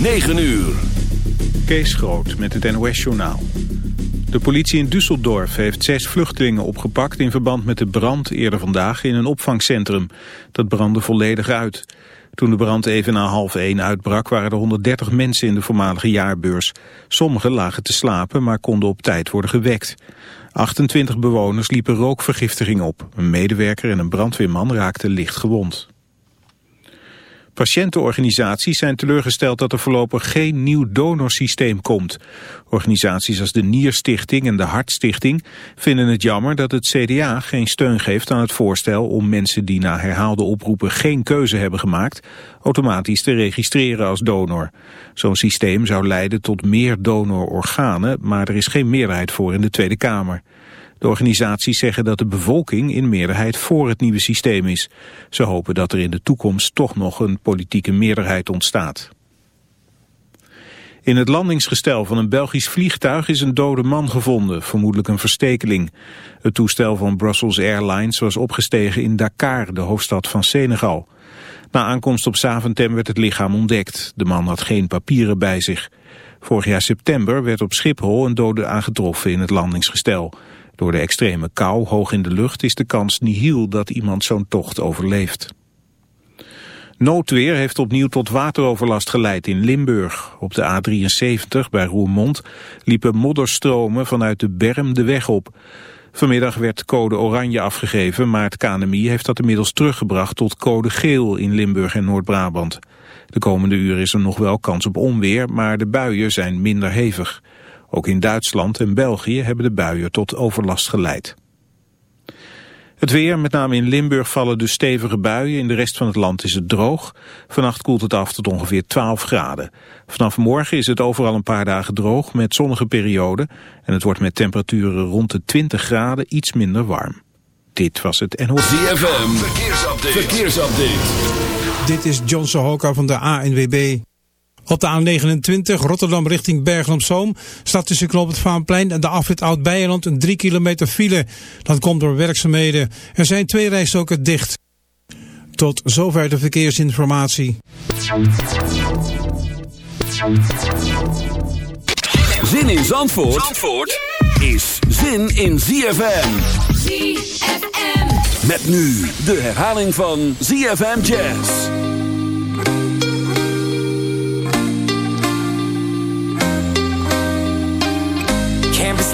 9 uur. Kees Groot met het NOS-journaal. De politie in Düsseldorf heeft zes vluchtelingen opgepakt... in verband met de brand eerder vandaag in een opvangcentrum. Dat brandde volledig uit. Toen de brand even na half één uitbrak... waren er 130 mensen in de voormalige jaarbeurs. Sommigen lagen te slapen, maar konden op tijd worden gewekt. 28 bewoners liepen rookvergiftiging op. Een medewerker en een brandweerman raakten licht gewond. Patiëntenorganisaties zijn teleurgesteld dat er voorlopig geen nieuw donorsysteem komt. Organisaties als de Nierstichting en de Hartstichting vinden het jammer dat het CDA geen steun geeft aan het voorstel om mensen die na herhaalde oproepen geen keuze hebben gemaakt, automatisch te registreren als donor. Zo'n systeem zou leiden tot meer donororganen, maar er is geen meerderheid voor in de Tweede Kamer. De organisaties zeggen dat de bevolking in meerderheid voor het nieuwe systeem is. Ze hopen dat er in de toekomst toch nog een politieke meerderheid ontstaat. In het landingsgestel van een Belgisch vliegtuig is een dode man gevonden, vermoedelijk een verstekeling. Het toestel van Brussels Airlines was opgestegen in Dakar, de hoofdstad van Senegal. Na aankomst op Zaventem werd het lichaam ontdekt. De man had geen papieren bij zich. Vorig jaar september werd op Schiphol een dode aangetroffen in het landingsgestel. Door de extreme kou hoog in de lucht is de kans nihil dat iemand zo'n tocht overleeft. Noodweer heeft opnieuw tot wateroverlast geleid in Limburg. Op de A73 bij Roermond liepen modderstromen vanuit de berm de weg op. Vanmiddag werd code oranje afgegeven, maar het KNMI heeft dat inmiddels teruggebracht tot code geel in Limburg en Noord-Brabant. De komende uren is er nog wel kans op onweer, maar de buien zijn minder hevig. Ook in Duitsland en België hebben de buien tot overlast geleid. Het weer, met name in Limburg vallen dus stevige buien. In de rest van het land is het droog. Vannacht koelt het af tot ongeveer 12 graden. Vanaf morgen is het overal een paar dagen droog met zonnige perioden. En het wordt met temperaturen rond de 20 graden iets minder warm. Dit was het NOS. ZFM, verkeersupdate. verkeersupdate. Dit is John Sohoka van de ANWB. Op de A29 Rotterdam richting Bergen-op-Zoom staat tussen Knoop het Vaanplein en de afrit Oud-Beijerland een 3 kilometer file. Dat komt door werkzaamheden. Er zijn twee rijstoken dicht. Tot zover de verkeersinformatie. Zin in Zandvoort, Zandvoort is zin in ZFM. ZFM. Met nu de herhaling van ZFM Jazz.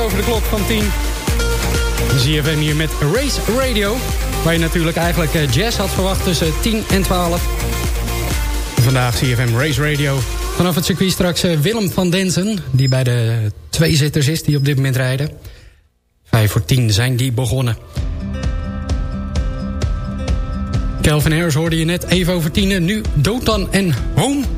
Over de klok van 10. ZFM hier met Race Radio. Waar je natuurlijk eigenlijk eh, jazz had verwacht tussen 10 en 12. Vandaag CFM Race Radio. Vanaf het circuit straks eh, Willem van Densen. Die bij de twee zitters is die op dit moment rijden. Vijf voor tien zijn die begonnen. Kelvin Harris hoorde je net even over tien. Nu Dotan en Home.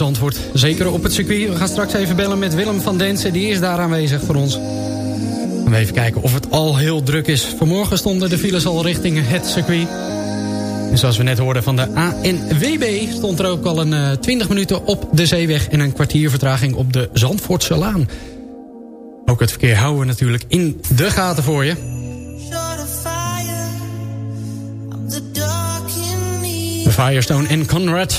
Zandvoort, zeker op het circuit. We gaan straks even bellen met Willem van Densen, die is daar aanwezig voor ons. We even kijken of het al heel druk is. Vanmorgen stonden de files al richting het circuit. Zoals we net hoorden van de ANWB... stond er ook al een uh, eh, 20 minuten op de zeeweg... en een kwartier vertraging op de Zandvoortse Laan. Ook het verkeer houden we natuurlijk in de gaten voor je. De Firestone en Conrad.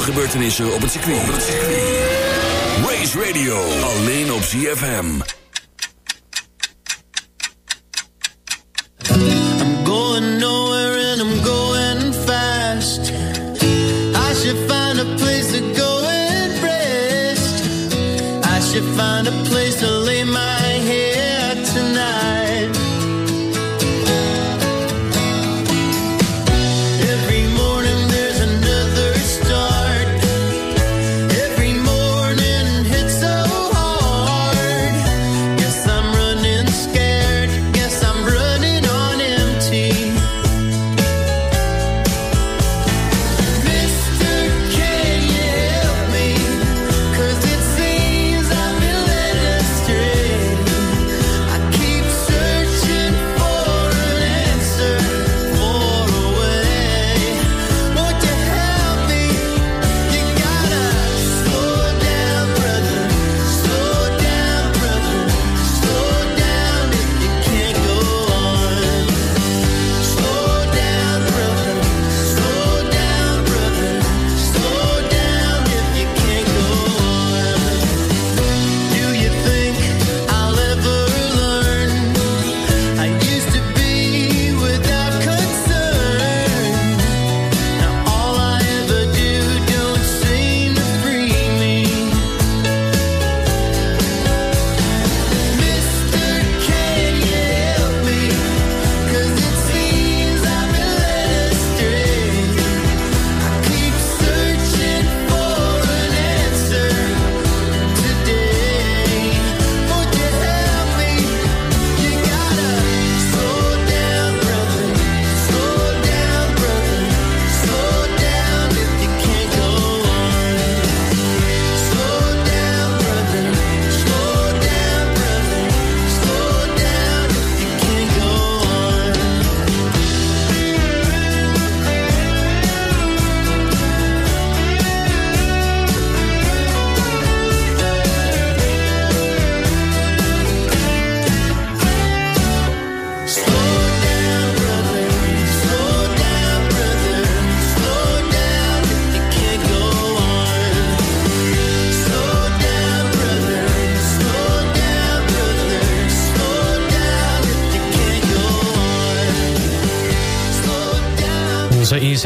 gebeurtenissen op het circuit. Race Radio, alleen op ZFM.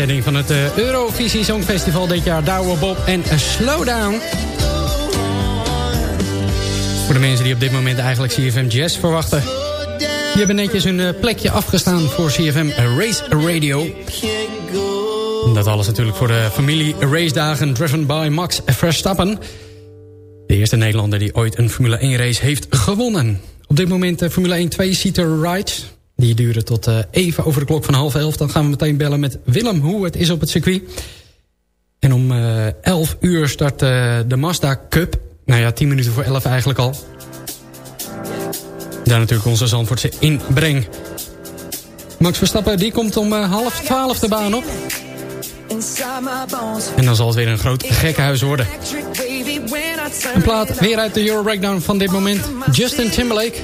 Inzetting van het uh, Eurovisie Songfestival dit jaar. Douwe Bob en Slowdown. Voor de mensen die op dit moment eigenlijk CFM Jazz verwachten. Die hebben netjes hun uh, plekje afgestaan voor CFM Race Radio. Dat alles natuurlijk voor de familie race dagen driven by Max Verstappen. De eerste Nederlander die ooit een Formule 1 race heeft gewonnen. Op dit moment de Formule 1 2-seater rides. Die duren tot uh, even over de klok van half elf. Dan gaan we meteen bellen met Willem hoe het is op het circuit. En om uh, 11 uur start uh, de Mazda Cup. Nou ja, 10 minuten voor 11 eigenlijk al. Daar natuurlijk onze Zandvoortse inbreng. Max Verstappen die komt om half 12 de baan op. En dan zal het weer een groot gekkenhuis worden. Een plaat weer uit de Euro Breakdown van dit moment. Justin Timberlake.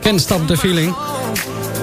Can't Stop the Feeling.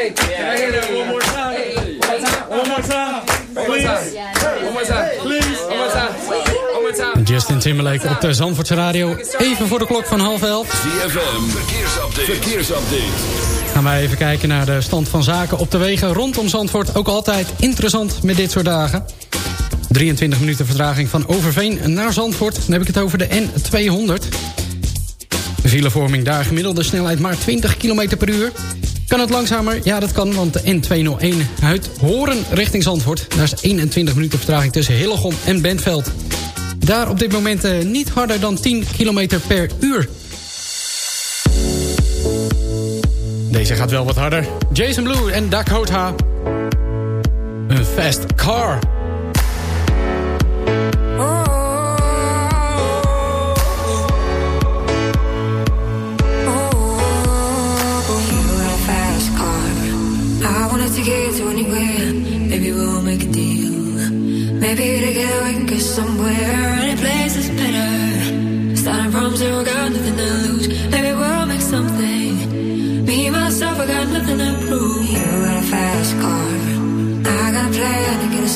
Hey, can I hear that one more time? One more time. One more time. One more time. Please. One more time. One more time. Justin Justin Timberlake op de Zandvoortse Radio. Even voor de klok van half elf. ZFM, verkeersupdate. verkeersupdate. Gaan wij even kijken naar de stand van zaken op de wegen rondom Zandvoort. Ook altijd interessant met dit soort dagen. 23 minuten vertraging van Overveen naar Zandvoort. Dan heb ik het over de N200. De filevorming daar gemiddelde snelheid maar 20 km per uur. Kan het langzamer? Ja, dat kan, want de N201 uit Horen richting Zandvoort. Daar is 21 minuten vertraging tussen Hillegom en Bentveld. Daar op dit moment eh, niet harder dan 10 km per uur. Deze gaat wel wat harder. Jason Blue en Dakota. Een fast car.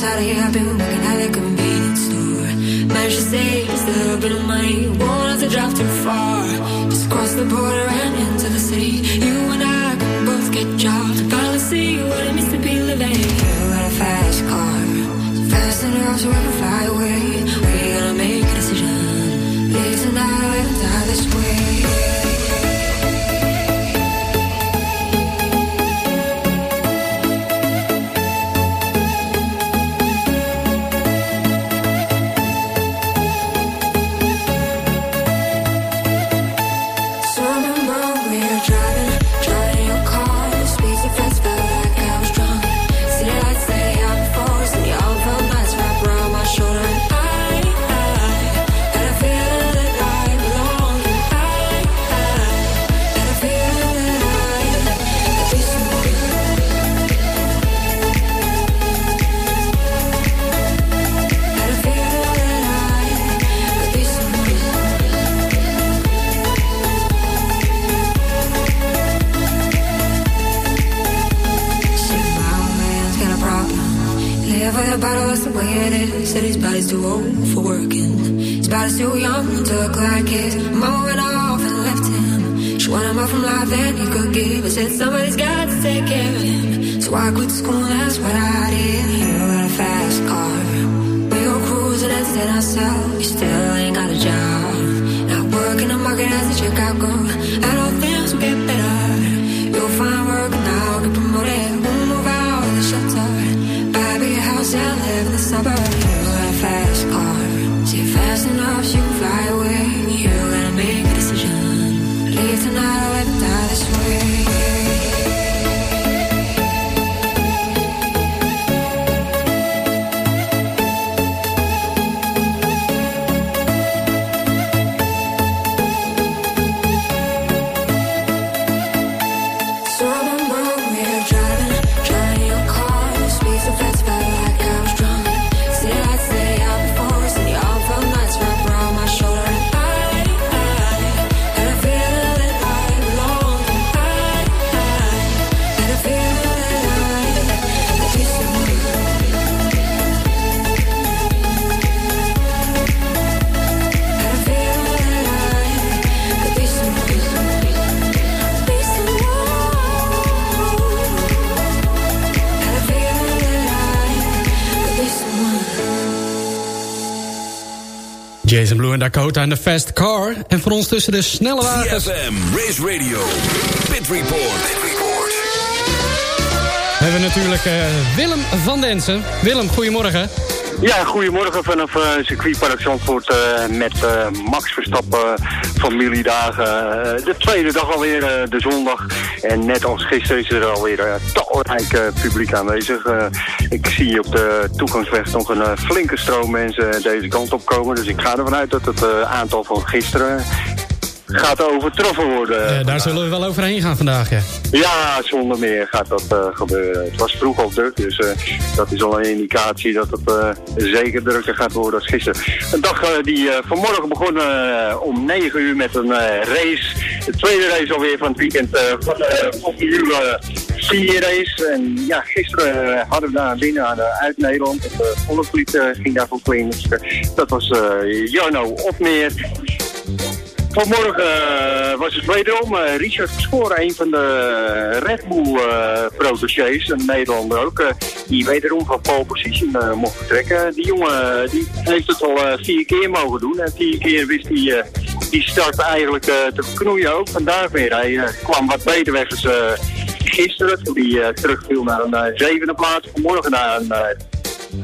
Out of here. I've been working at a convenience store. Managed to save just a little bit of money. Won't have to drive too far. Just cross the border and into the city. You and I can both get jobs. Finally see what it means to be living. You got a fast car. So fast enough so we can fly away. We gotta make a decision. Live tonight die this way. Jason Blue en Dakota en de Fast Car. En voor ons tussen de snelle wagens... ZFM, Race Radio, Pit Report. Pit Report. hebben we natuurlijk eh, Willem van Densen. Willem, goedemorgen. Ja, goedemorgen vanaf uh, circuitpark Zandvoort eh, met eh, Max Verstappen familiedagen. Eh, de tweede dag alweer, eh, de zondag. En net als gisteren is er alweer uh, talrijk eh, publiek aanwezig. Eh, ik zie op de toegangsweg nog een flinke stroom mensen deze kant op komen. Dus ik ga ervan uit dat het aantal van gisteren gaat overtroffen worden. Daar zullen we wel overheen gaan vandaag, ja. Ja, zonder meer gaat dat eh, gebeuren. Het was vroeg al druk, dus eh, dat is al een indicatie dat het eh, zeker drukker gaat worden als gisteren. Een dag die vanmorgen begon eh, om 9 uur met een race. De tweede race alweer van het weekend van de Formule ski-race. En ja, gisteren hadden we daar binnen uit Nederland. De Volkslied ging daarvoor clean. Dat was Jarno Opmeer. Vanmorgen uh, was het wederom uh, Richard Verschoor, een van de Red Bull uh, protégés, een Nederlander ook, die wederom van pole position mocht vertrekken. Die jongen die heeft het al vier keer mogen doen en vier keer wist hij die start eigenlijk te knoeien ook. Vandaag weer, hij kwam wat beter weg als gisteren, toen hij terugviel naar een zevende plaats. Vanmorgen naar een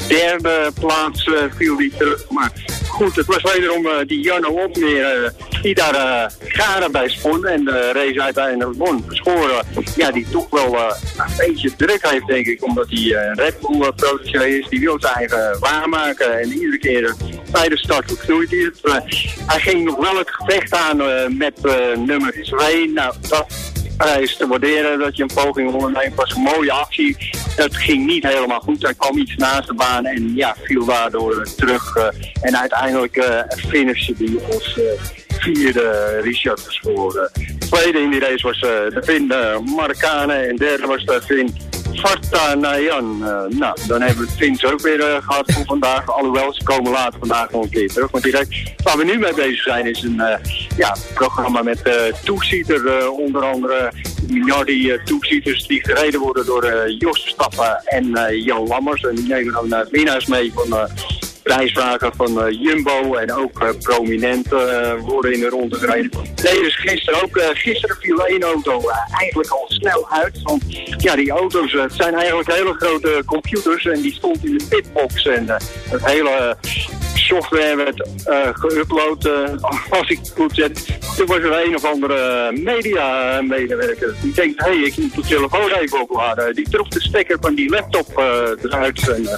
derde plaats viel hij terug, maar goed, het was wederom uh, die Janne Opmeer die daar uh, garen bij spon en de race uiteindelijk won. Scoren, ja, die toch wel een beetje druk heeft, denk ik, omdat hij een Red Bull protégé is. Die wil zijn eigen waarmaken en iedere keer bij de start knoeit hij het. hij ging nog wel het gevecht aan met nummer 2. Nou, dat is te waarderen dat je een poging onderneemt. was een mooie actie. Het ging niet helemaal goed. Hij kwam iets naast de baan en ja, viel daardoor terug. En uiteindelijk uh, finishte als uh, vierde Richard geschoren. Tweede in die race was de Finn Marokkanen en derde was de Finn Varta Nayan. Uh, nou, dan hebben we het Fins ook weer gehad voor vandaag. Alhoewel, ze komen later vandaag nog een keer terug. Want direct waar we nu mee bezig zijn is een ja, programma met toezieter. onder andere Minardi toezieters die gereden worden door Jos Stappen en Jan Lammers. En die nemen dan winnaars mee van prijsvragen van uh, Jumbo en ook uh, prominenten uh, worden in de ronde gereden. Nee, dus gisteren ook. gisteren viel één auto eigenlijk al snel uit. Want ja, die auto's, zijn eigenlijk hele grote computers en die stond in de pitbox. En het hele software werd geüpload, als ik het goed zet. Toen was er een of andere media-medewerker. Die denkt, hé, hey, ik moet de telefoon even opladen. Die trok de stekker van die laptop eruit en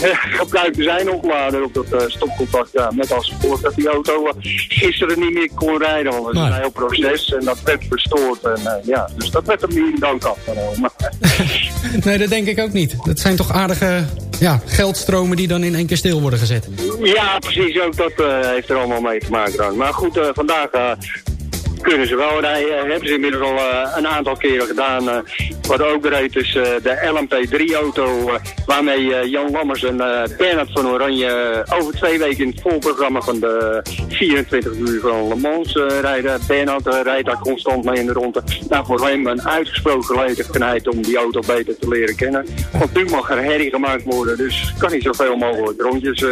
gebruikte zijn oplader op dat stopcontact. Ja, met als gevolg dat die auto gisteren niet meer kon rijden. Want het is een heel proces en dat werd verstoord. En, ja, dus dat werd hem niet in dank afgenomen. nee, dat denk ik ook niet. Dat zijn toch aardige ja, geldstromen die dan in één keer stil worden gezet. Ja, precies. Ook dat heeft er allemaal mee te maken dan. Maar goed, vandaag kunnen ze wel rijden. Hebben ze inmiddels al uh, een aantal keren gedaan. Uh, wat ook reed is uh, de LMP3-auto. waarmee Jan Lammers en Bernard van Oranje over twee weken in het volprogramma van de 24 uur van Le Mans rijden. Bernard rijdt daar constant mee in de ronde. Nou, voor hem een uitgesproken gelegenheid om die auto beter te leren kennen. Want nu mag er herrie gemaakt worden. Dus kan niet zoveel mogelijk rondjes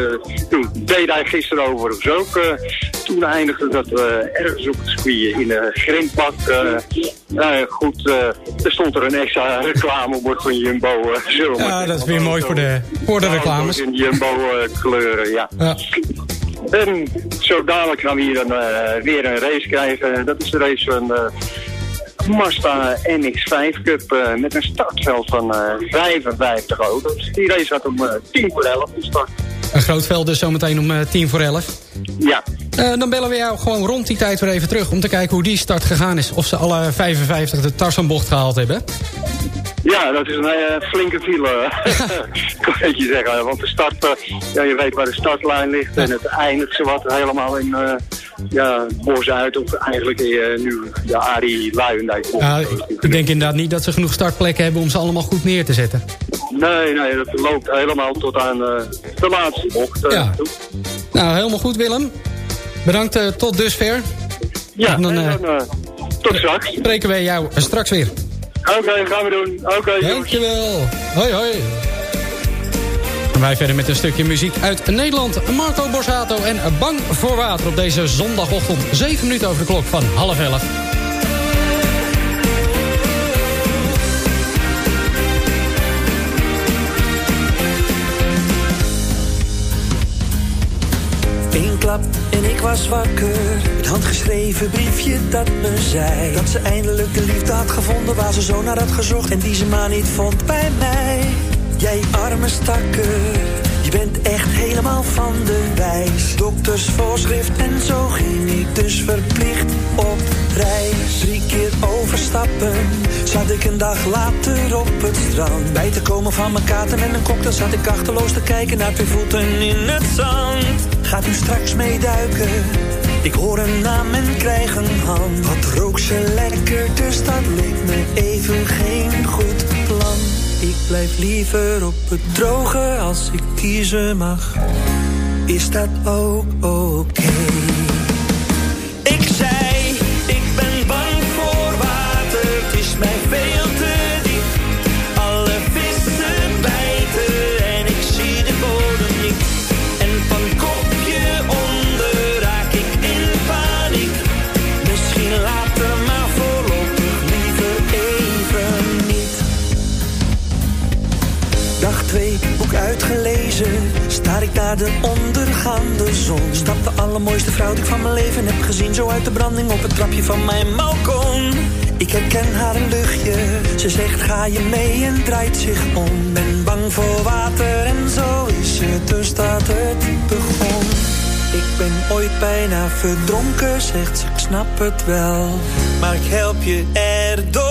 doen. Deed hij gisteren overigens ook. toen eindigde dat we ergens op het circuit in de grindbak. Uh, goed, er stond er een extra reclamebord van Jumbo. Uh, ja, dat is weer mooi voor de, voor de reclames. In Jumbo kleuren, ja. ja. En zo dadelijk gaan we hier dan, weer een race krijgen. Dat is de race van de Mazda MX-5 Cup met een startveld van 55 auto's. Die race gaat om 10 voor 11 start. Een groot veld dus zometeen om uh, tien voor elf. Ja. Uh, dan bellen we jou gewoon rond die tijd weer even terug... om te kijken hoe die start gegaan is. Of ze alle 55 de Tarzanbocht gehaald hebben. Ja, dat is een uh, flinke file, kan je zeggen. Want de start, ja, je weet waar de startlijn ligt... en het eindigt wat helemaal in ja, Bos uit... of eigenlijk nu de Arie Luijendijk. Ja, ik denk inderdaad niet dat ze genoeg startplekken hebben... om ze allemaal goed neer te zetten. Nee, nee, dat loopt helemaal tot aan de laatste bocht. ja. Nou, helemaal goed Willem. Bedankt tot dusver. Ja, en dan, en dan tot straks. Spreken wij jou straks weer. Oké, okay, gaan we doen. Oké, okay, Dankjewel. Hoi, hoi. En wij verder met een stukje muziek uit Nederland. Marco Borsato en Bang voor Water op deze zondagochtend. 7 minuten over de klok van half elf. Eén klap en ik was wakker. Het handgeschreven briefje dat me zei dat ze eindelijk de liefde had gevonden waar ze zo naar had gezocht en die ze maar niet vond bij mij. Jij arme stakker, je bent echt helemaal van de wijs. Doktersvoorschrift en zo ging ik dus verplicht op reis. Drie keer overstappen, zat ik een dag later op het strand. Bij te komen van mijn kater en een cocktail zat ik achterloos te kijken naar twee voeten in het zand. Gaat u straks meeduiken? Ik hoor een naam en krijg een hand. Wat rook ze lekker, dus dat leek me even geen goed plan. Ik blijf liever op het droge als ik kiezen mag. Is dat ook oké? Sta ik daar de ondergaande zon? Stap de allermooiste vrouw die ik van mijn leven heb gezien. Zo uit de branding op het trapje van mijn balkon. Ik herken haar luchtje. Ze zegt ga je mee en draait zich om. Ben bang voor water en zo is het dus staat het begon. Ik ben ooit bijna verdronken, zegt ze, ik snap het wel. Maar ik help je erdoor.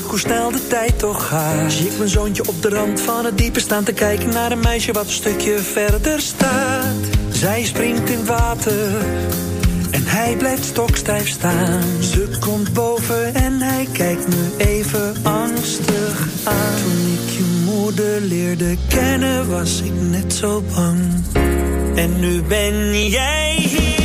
hoe snel de tijd toch gaat. Zie ik mijn zoontje op de rand van het diepe staan te kijken naar een meisje wat een stukje verder staat. Zij springt in water en hij blijft stokstijf staan. Ze komt boven en hij kijkt me even angstig aan. Toen ik je moeder leerde kennen was ik net zo bang. En nu ben jij hier.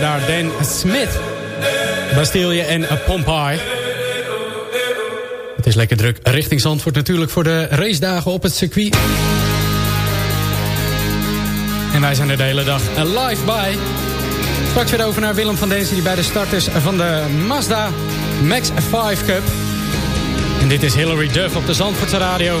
Daar Den Dan Smith. Bastille en Pompeii. Het is lekker druk richting Zandvoort natuurlijk voor de racedagen op het circuit. En wij zijn er de hele dag live bij. Straks weer over naar Willem van Densen die bij de starters van de Mazda Max 5 Cup. En dit is Hilary Duff op de Zandvoortse Radio.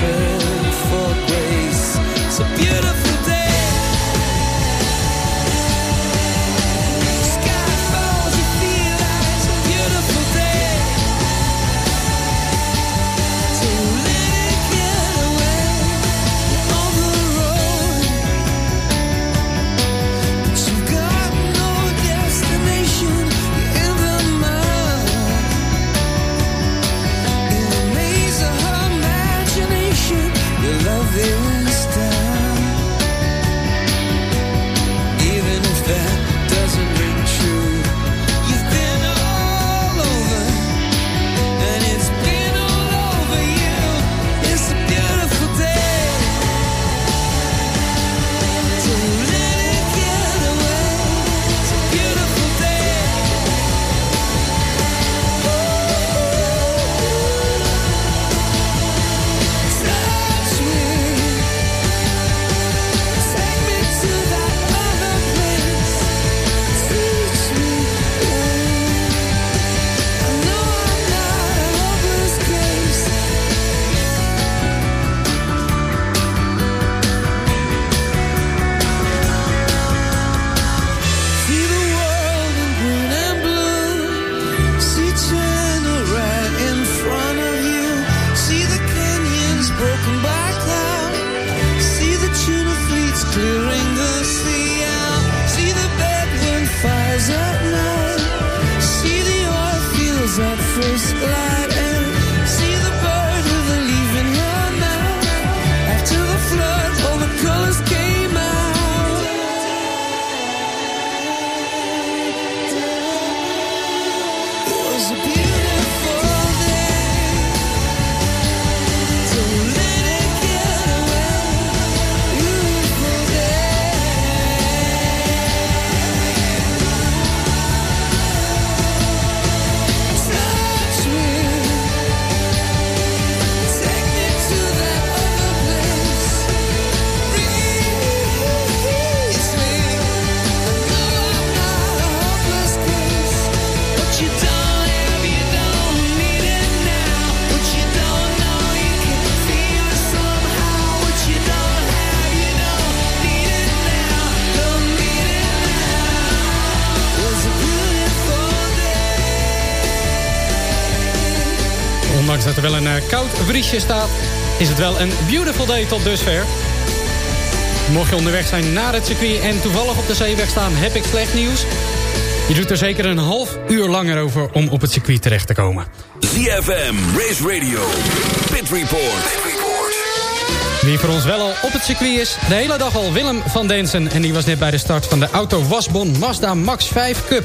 in staat, is het wel een beautiful day tot dusver. Mocht je onderweg zijn naar het circuit en toevallig op de zeeweg staan, heb ik slecht nieuws. Je doet er zeker een half uur langer over om op het circuit terecht te komen. ZFM, Race Radio, Pit Report. Wie voor ons wel al op het circuit is, de hele dag al Willem van Densen. En die was net bij de start van de Auto Wasbon Mazda Max 5 Cup.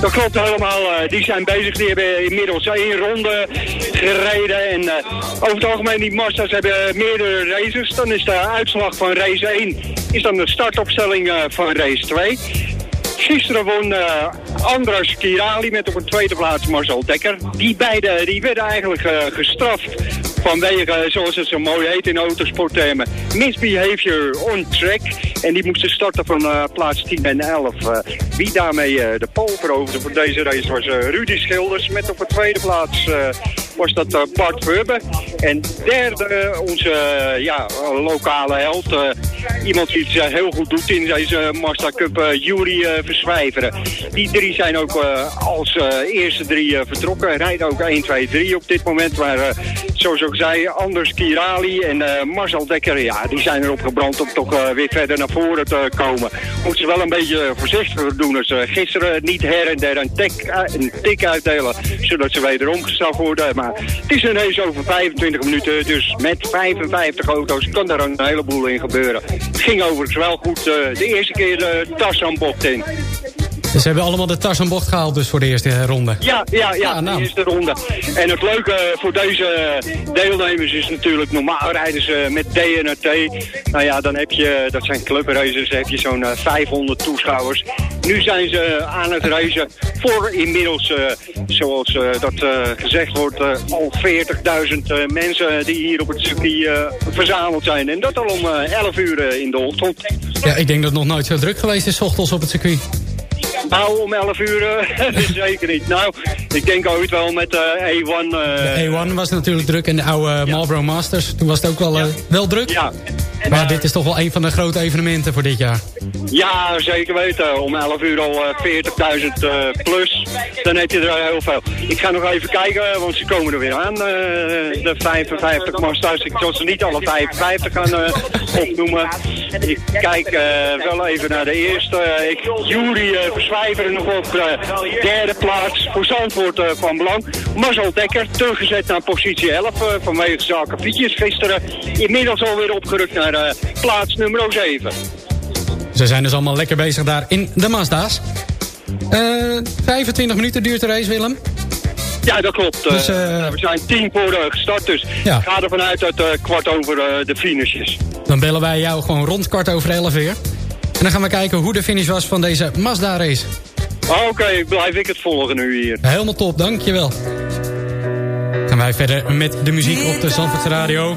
Dat klopt helemaal. eh, die zijn bezig. Die hebben inmiddels één ronde gereden. En eh, over het algemeen, die Mazda's hebben meerdere races. Dan is de uitslag van race 1 is dan de startopstelling eh, van race 2. Gisteren won Andras Kirali met op een tweede plaats Marcel Dekker. Die beide die werden eigenlijk gestraft vanwege, eh, zoals het zo mooi heet in autosporttermen, misbehavior on track. En die moesten starten van eh, plaats 10 en 11. Eh, wie daarmee de pole veroverde voor deze race was Rudy Schilders. Met op de tweede plaats was dat eh, Bart Verbe. En derde eh, onze eh, ja, lokale held. iemand die het heel goed doet in deze Mazda Cup, Jury Verswijveren. Die drie zijn ook als eerste drie vertrokken. Rijden ook 1, 2, 3 op dit moment. Maar zoals ik zei, Anders Kirali en Marcel Dekker, ja, die zijn erop gebrand om toch weer verder naar voren te komen. Moeten ze wel een beetje voorzichtiger doen als eh, gisteren niet her en der een, tik, een tik uitdelen, zodat ze wederom gestraft worden. Maar het is ineens over 25 minuten, dus met 55 auto's kan daar een heleboel in gebeuren. Het ging overigens wel goed eh, de eerste keer de Tarzanbocht in. Dus ze hebben allemaal de tas aan bocht gehaald dus voor de eerste eh, ronde. Ja, ja, ja, Ah, nou. de eerste ronde. En het leuke voor deze deelnemers is natuurlijk, normaal rijden ze met DNRT. Nou ja, dan heb je, dat zijn clubraces, heb je zo'n eh, 500 toeschouwers. Nu zijn ze aan het racen voor inmiddels, eh, zoals eh, dat eh, gezegd wordt, eh, al 40.000 eh, mensen die hier op het circuit eh, verzameld zijn. En dat al om eh, 11 uur eh, in de ochtend. Ja, ik denk dat het nog nooit zo druk geweest is, ochtends op het circuit. Nou, om 11 uur eh, zeker niet. Nou, ik denk ooit wel met eh A1... eh, De A1 was natuurlijk druk en de oude Marlboro Masters. Toen was het ook wel, wel druk. Ja. Maar dit is toch wel een van de grote evenementen voor dit jaar. Ja, zeker weten. Om 11 uur al eh, 40.000 eh, plus. Dan heb je er heel veel. Ik ga nog even kijken, want ze komen er weer aan. de 55 Masters. Ik zal ze niet alle 55 gaan opnoemen. Ik kijk wel even naar de eerste. Ik, Jury uh, Verzwijver nog op de derde plaats. Voor Zandvoort eh, van belang. Marcel Dekker teruggezet naar positie 11 eh, vanwege zaken fietsjes gisteren. Inmiddels alweer opgerukt naar eh, plaats nummer 7. Ze zijn dus allemaal lekker bezig daar in de Mazda's. Eh 25 minuten duurt de race, Willem. Ja, dat klopt. Eh, Dus, eh, we zijn tien voor eh, gestart, dus Ja. ga ervan uit dat eh, kwart over eh, de finish is. Dan bellen wij jou gewoon rond kwart over 11 weer. En dan gaan we kijken hoe de finish was van deze Mazda-race. Oké, blijf ik het volgen nu hier. Helemaal top, dankjewel. Gaan wij verder met de muziek op de Zandvoortse Radio.